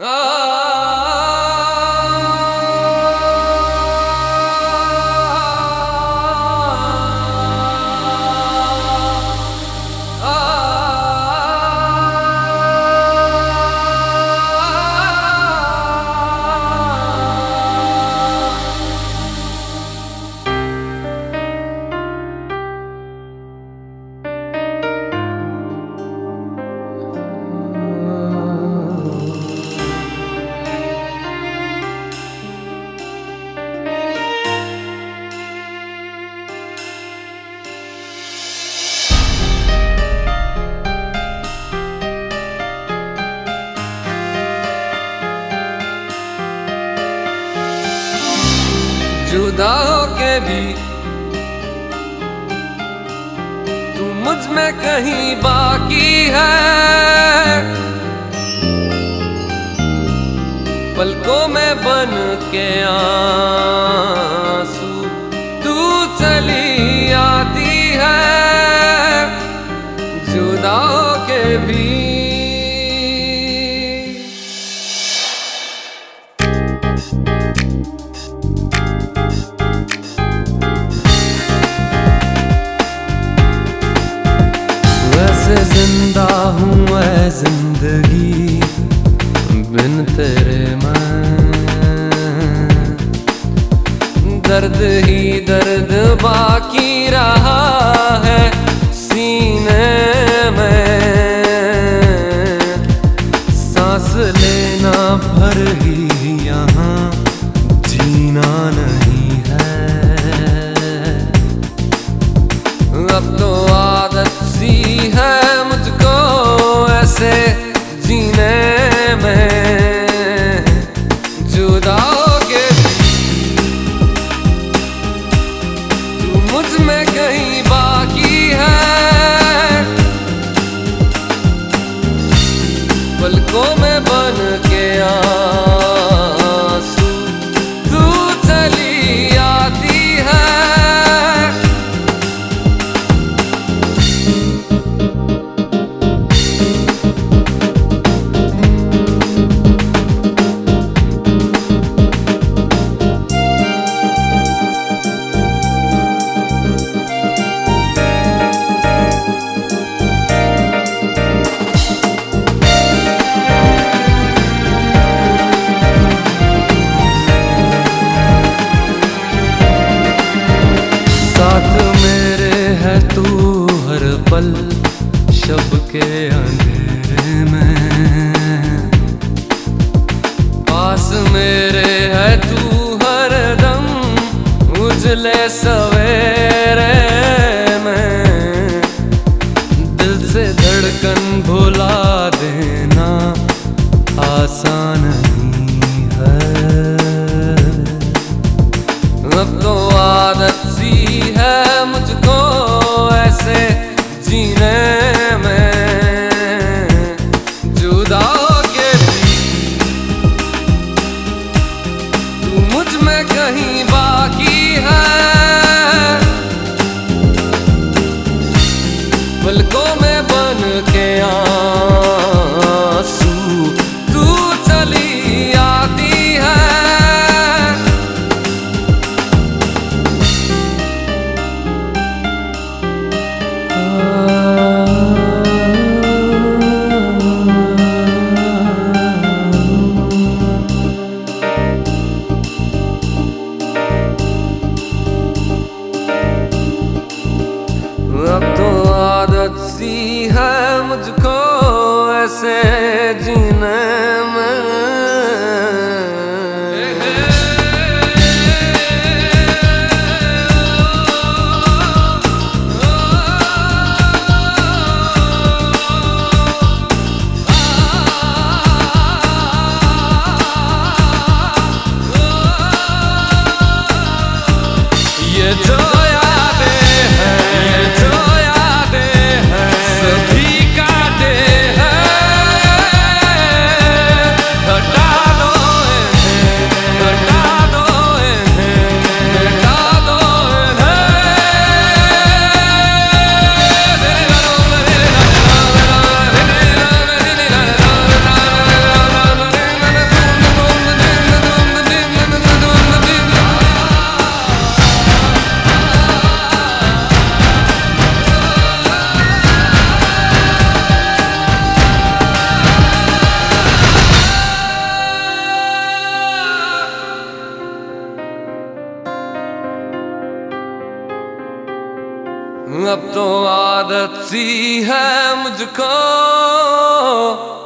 Ah! जुदा के भी। तू मुझमें कहीं बाकी है। पलकों में बन के आँसू तू चली आती है। जुदा के भी। ज़िंदा हूँ मैं ज़िंदगी, बिन तेरे मैं। दर्द ही दर्द बाकी रहा है सीने में। सांस लेना भर ही यहाँ, जीना नहीं है। अब तो आदत सी है मुझको ऐसे जीने में। जुदा के तू मुझमें कहीं बाकी है। पलकों में बन के आँसू पल शब के अंधेरे में। पास मेरे है तू हर दम, उजले सवेरे में। दिल से धड़कन भुला देना आसान नहीं है। अब तो आदत सी है मुझको ऐसे जीने ऐसे जीने अब तो आदत सी है मुझको।